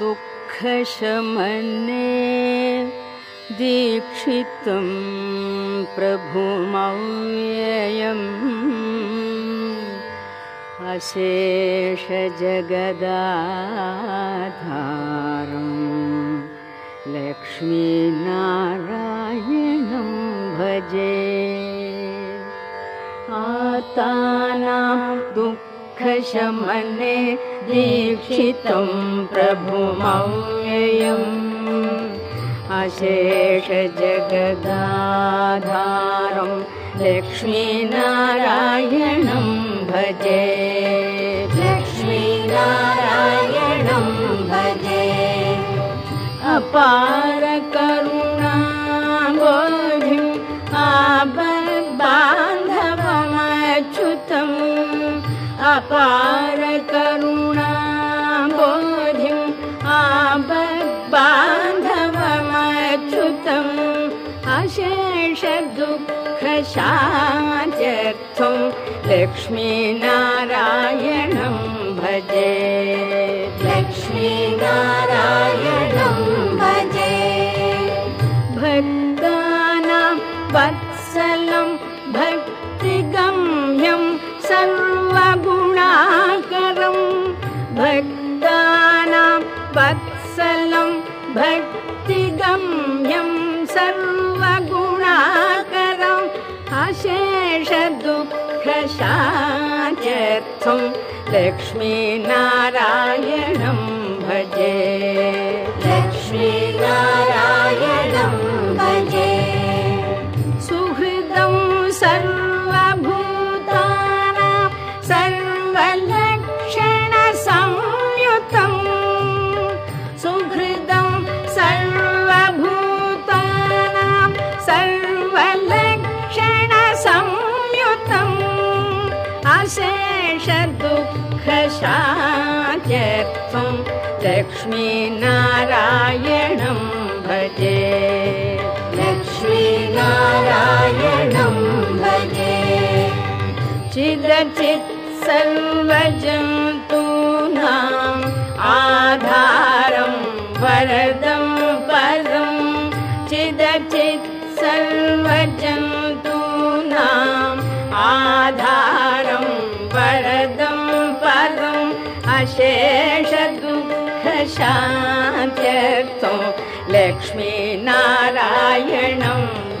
दुःखशमने दीक्षितं प्रभुमव्ययम् अशेषजगदाधारम् लक्ष्मीनारायणं भजे। आतानां दुःखशमने दीक्षितं प्रभुमव्ययम्। अशेषजगदाधारं लक्ष्मीनारायणं भजे। लक्ष्मीनारायणं भजे। अपारकरुणा अपारकरुणा बोधिम् आबबान्धवमच्युतम् अशेषदुःखशात्यर्थं लक्ष्मीनारायणं भजे। लक्ष्मीनारायणं अशेषदुःखशात्यर्थं लक्ष्मीनारायणं भजे। लक्ष्मीनारायणं अशेषदुःखशात्यर्थं लक्ष्मीनारायणं भजे। लक्ष्मीनारायणं भजे। चिदचित् सर्वजन्तूनाम् आधारं वरदं पदं चिदचित् सर्वजन्तूनाम् आधारं अशेषदुःखशान्त्यर्थं लक्ष्मीनारायणं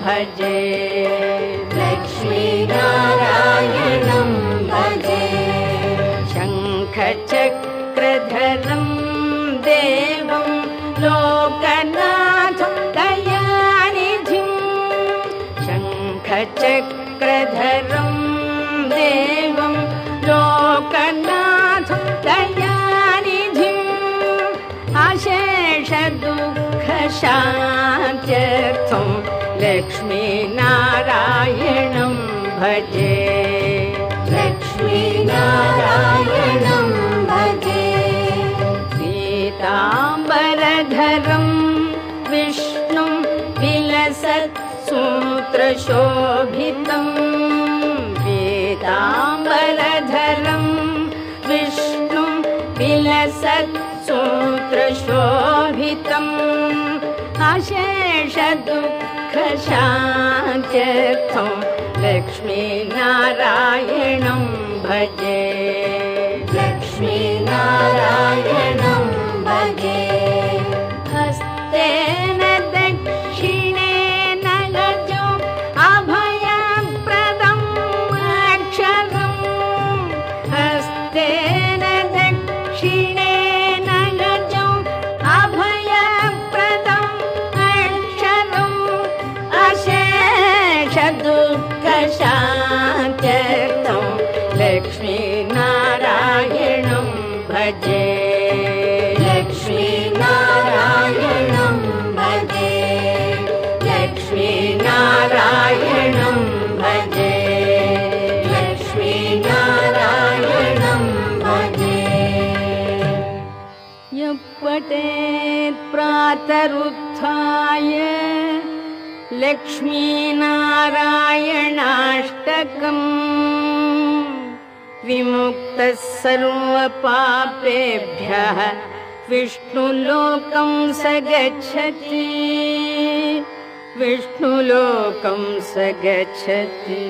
भजे। लक्ष्मीनारायणं भजे। शङ्खचक्रधरं देवं लोकनाथं दयानिधिं शङ्खचक्रधरं देवं लोकनाथं अशेषदुःखशान्त्यर्थं लक्ष्मीनारायणं भजे। लक्ष्मीनारायणं भजे। पीताम्बरधरं विष्णुं विलसत् सूत्रशोभितं पीताम्बरधरं विष्णुं विलसत् सूत्रशोभितम् अशेषदुःखशान्त्यर्थं लक्ष्मीनारायणं भजे। लक्ष्मीनारायणं भजे अशेषदुःखशान्त्यर्थं लक्ष्मीनारायणं भजे। लक्ष्मीनारायणं भजे। लक्ष्मीनारायणं भजे। लक्ष्मीनारायणं भजे। यः पठेत् प्रातरुत्थाय लक्ष्मीनारायणाष्टकम्। विमुक्तः सर्वपापेभ्यः विष्णुलोकं स गच्छति विष्णुलोकं स गच्छति